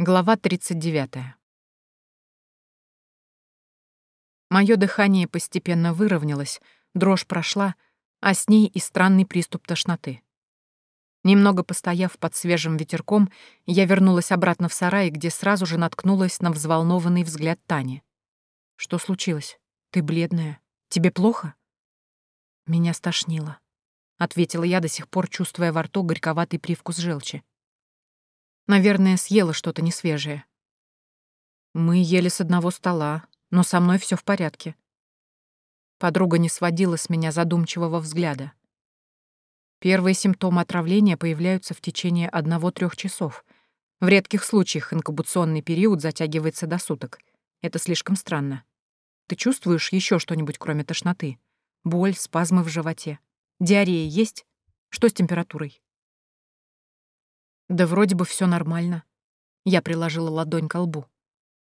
Глава 39. Моё дыхание постепенно выровнялось, дрожь прошла, а с ней и странный приступ тошноты. Немного постояв под свежим ветерком, я вернулась обратно в сарай, где сразу же наткнулась на взволнованный взгляд Тани. «Что случилось? Ты бледная. Тебе плохо?» «Меня стошнило», — ответила я, до сих пор чувствуя во рту горьковатый привкус желчи. Наверное, съела что-то несвежее. Мы ели с одного стола, но со мной все в порядке. Подруга не сводила с меня задумчивого взгляда. Первые симптомы отравления появляются в течение одного-трех часов. В редких случаях инкубационный период затягивается до суток. Это слишком странно. Ты чувствуешь еще что-нибудь, кроме тошноты? Боль, спазмы в животе? Диарея есть? Что с температурой? Да вроде бы все нормально. Я приложила ладонь к лбу.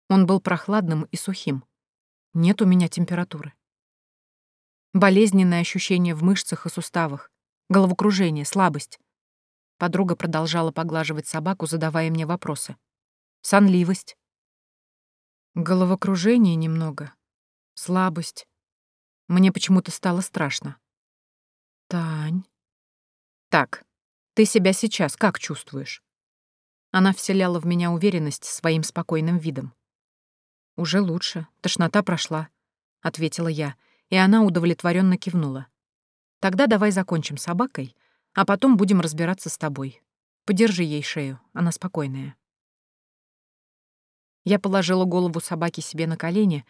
Он был прохладным и сухим. Нет у меня температуры. Болезненное ощущение в мышцах и суставах, головокружение, слабость. Подруга продолжала поглаживать собаку, задавая мне вопросы. Сонливость. Головокружение немного. Слабость. Мне почему-то стало страшно. Тань. Так, ты себя сейчас как чувствуешь?» Она вселяла в меня уверенность своим спокойным видом. «Уже лучше, тошнота прошла», — ответила я, и она удовлетворенно кивнула. «Тогда давай закончим с собакой, а потом будем разбираться с тобой. Подержи ей шею, она спокойная». Я положила голову собаки себе на колени,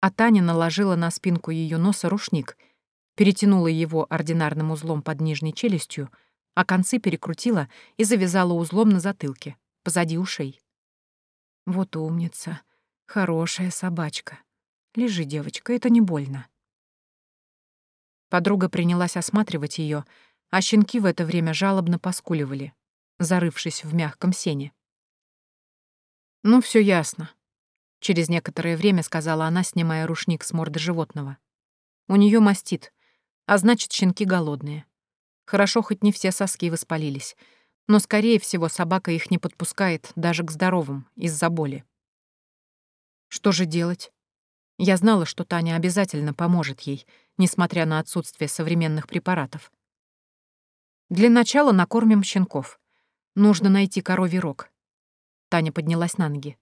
а Таня наложила на спинку ее носа рушник, перетянула его ординарным узлом под нижней челюстью — а концы перекрутила и завязала узлом на затылке, позади ушей. Вот умница, хорошая собачка. Лежи, девочка, это не больно. Подруга принялась осматривать ее, а щенки в это время жалобно поскуливали, зарывшись в мягком сене. «Ну, все ясно», — через некоторое время сказала она, снимая рушник с морды животного. «У нее мастит, а значит, щенки голодные. Хорошо, хоть не все соски воспалились. Но, скорее всего, собака их не подпускает даже к здоровым из-за боли. Что же делать? Я знала, что Таня обязательно поможет ей, несмотря на отсутствие современных препаратов. Для начала накормим щенков. Нужно найти коровий рог. Таня поднялась на ноги.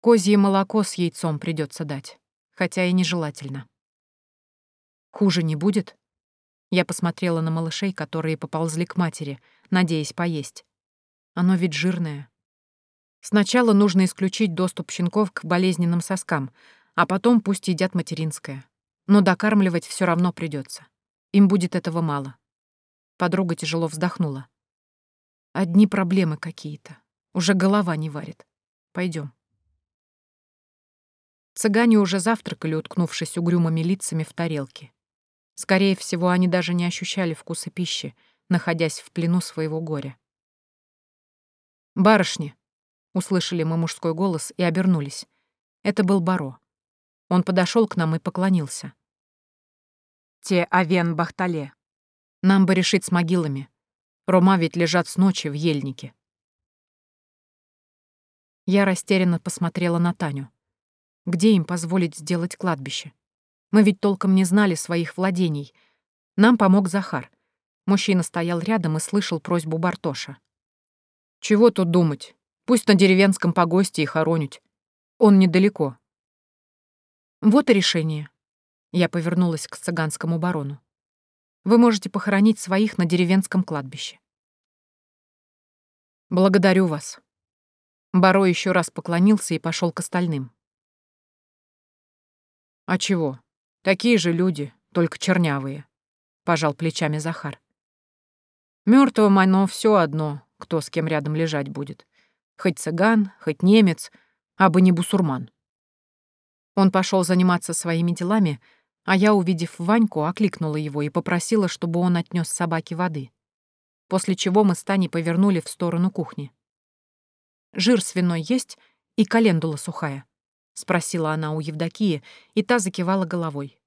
Козье молоко с яйцом придется дать, хотя и нежелательно. Хуже не будет? Я посмотрела на малышей, которые поползли к матери, надеясь поесть. Оно ведь жирное. Сначала нужно исключить доступ щенков к болезненным соскам, а потом пусть едят материнское. Но докармливать все равно придется. Им будет этого мало. Подруга тяжело вздохнула. Одни проблемы какие-то. Уже голова не варит. Пойдем. Цыгане уже завтракали, уткнувшись угрюмыми лицами в тарелки. Скорее всего, они даже не ощущали вкуса пищи, находясь в плену своего горя. «Барышни!» — услышали мы мужской голос и обернулись. Это был Баро. Он подошел к нам и поклонился. «Те Авен Бахтале. Нам бы решить с могилами. Рома ведь лежат с ночи в ельнике». Я растерянно посмотрела на Таню. Где им позволить сделать кладбище? Мы ведь толком не знали своих владений. Нам помог Захар. Мужчина стоял рядом и слышал просьбу Бартоша. «Чего тут думать? Пусть на деревенском погосте и хоронить. Он недалеко». «Вот и решение». Я повернулась к цыганскому барону. «Вы можете похоронить своих на деревенском кладбище». «Благодарю вас». Баро еще раз поклонился и пошел к остальным. «А чего? Такие же люди, только чернявые», — пожал плечами Захар. Мертвым оно все одно, кто с кем рядом лежать будет. Хоть цыган, хоть немец, а бы не бусурман. Он пошел заниматься своими делами, а я, увидев Ваньку, окликнула его и попросила, чтобы он отнес собаке воды. После чего мы с Таней повернули в сторону кухни. «Жир свиной есть и календула сухая?» — спросила она у Евдокии, и та закивала головой.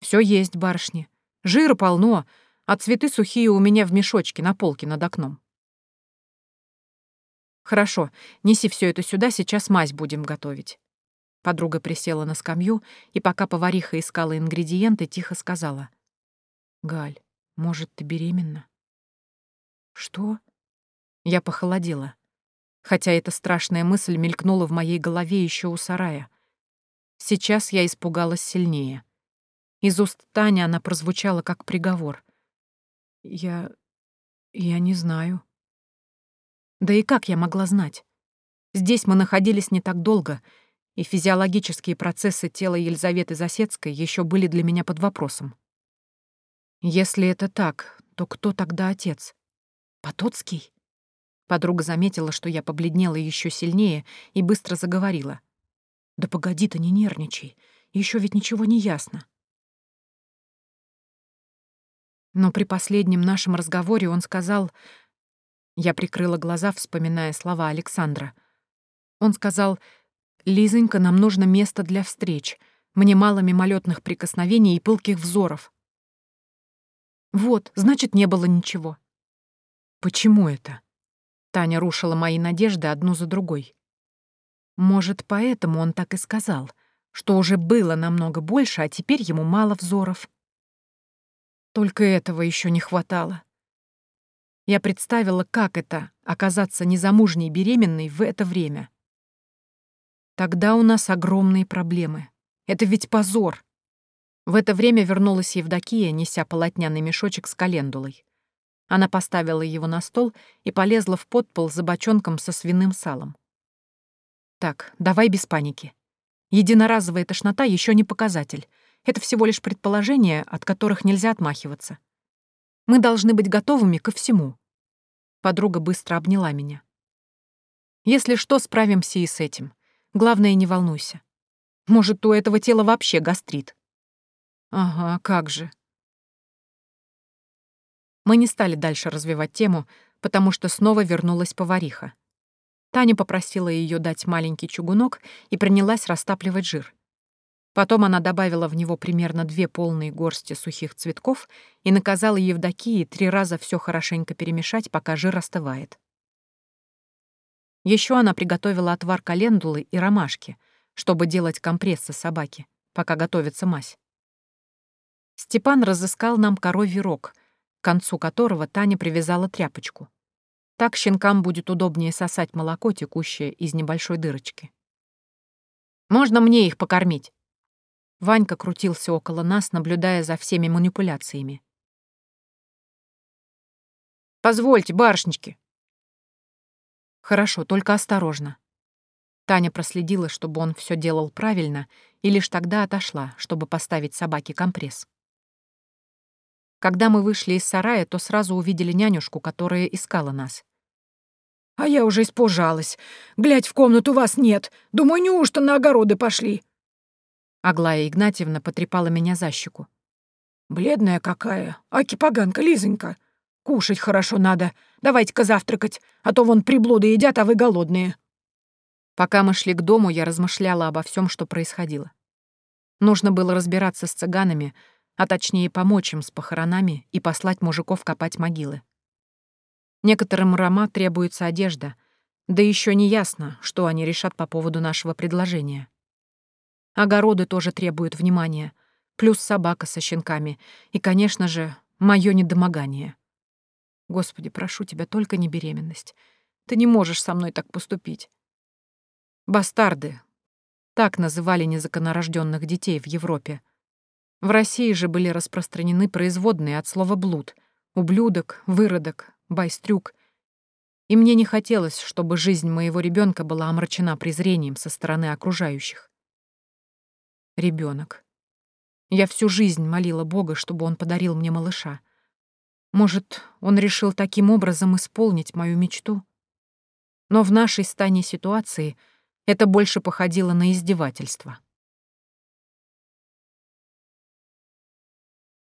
Все есть, барышни. Жира полно, а цветы сухие у меня в мешочке на полке над окном». Хорошо, неси все это сюда, сейчас мазь будем готовить. Подруга присела на скамью и, пока повариха искала ингредиенты, тихо сказала. «Галь, может, ты беременна?» «Что?» Я похолодела. Хотя эта страшная мысль мелькнула в моей голове еще у сарая. Сейчас я испугалась сильнее. Из уст Тани она прозвучала как приговор. «Я... я не знаю». Да и как я могла знать? Здесь мы находились не так долго, и физиологические процессы тела Елизаветы Засецкой еще были для меня под вопросом. Если это так, то кто тогда отец? Потоцкий? Подруга заметила, что я побледнела еще сильнее и быстро заговорила. «Да погоди ты, не нервничай. Еще ведь ничего не ясно». Но при последнем нашем разговоре он сказал... Я прикрыла глаза, вспоминая слова Александра. Он сказал, «Лизонька, нам нужно место для встреч. Мне мало мимолетных прикосновений и пылких взоров». Вот, значит, не было ничего. Почему это? Таня рушила мои надежды одну за другой. Может, поэтому он так и сказал, что уже было намного больше, а теперь ему мало взоров. Только этого еще не хватало. Я представила, как это — оказаться незамужней беременной в это время. Тогда у нас огромные проблемы. Это ведь позор. В это время вернулась Евдокия, неся полотняный мешочек с календулой. Она поставила его на стол и полезла в подпол за бочонком со свиным салом. «Так, давай без паники. Единоразовая тошнота еще не показатель. Это всего лишь предположения, от которых нельзя отмахиваться. Мы должны быть готовыми ко всему». Подруга быстро обняла меня. «Если что, справимся и с этим. Главное, не волнуйся. Может, у этого тела вообще гастрит». «Ага, как же», мы не стали дальше развивать тему, потому что снова вернулась повариха. Таня попросила ее дать маленький чугунок и принялась растапливать жир. Потом она добавила в него примерно две полные горсти сухих цветков и наказала Евдокии три раза все хорошенько перемешать, пока жир остывает. Еще она приготовила отвар календулы и ромашки, чтобы делать компрессы собаки, пока готовится мазь. Степан разыскал нам коровий рог — к концу которого Таня привязала тряпочку. Так щенкам будет удобнее сосать молоко, текущее из небольшой дырочки. «Можно мне их покормить?» Ванька крутился около нас, наблюдая за всеми манипуляциями. «Позвольте, барышнички!» «Хорошо, только осторожно». Таня проследила, чтобы он все делал правильно, и лишь тогда отошла, чтобы поставить собаке компресс. Когда мы вышли из сарая, то сразу увидели нянюшку, которая искала нас. «А я уже испужалась. Глядь, в комнату вас нет. Думаю, неужто на огороды пошли?» Аглая Игнатьевна потрепала меня за щеку. «Бледная какая. Аки поганка, Лизонька. Кушать хорошо надо. Давайте-ка завтракать, а то вон приблуды едят, а вы голодные». Пока мы шли к дому, я размышляла обо всем, что происходило. Нужно было разбираться с цыганами, а точнее помочь им с похоронами и послать мужиков копать могилы. Некоторым Рома требуется одежда, да еще не ясно, что они решат по поводу нашего предложения. Огороды тоже требуют внимания, плюс собака со щенками и, конечно же, мое недомогание. Господи, прошу тебя, только не беременность. Ты не можешь со мной так поступить. Бастарды. Так называли незаконнорожденных детей в Европе — в России же были распространены производные от слова «блуд» — ублюдок, выродок, байстрюк. И мне не хотелось, чтобы жизнь моего ребенка была омрачена презрением со стороны окружающих. Ребенок. Я всю жизнь молила Бога, чтобы он подарил мне малыша. Может, он решил таким образом исполнить мою мечту? Но в нашей стане ситуации это больше походило на издевательство.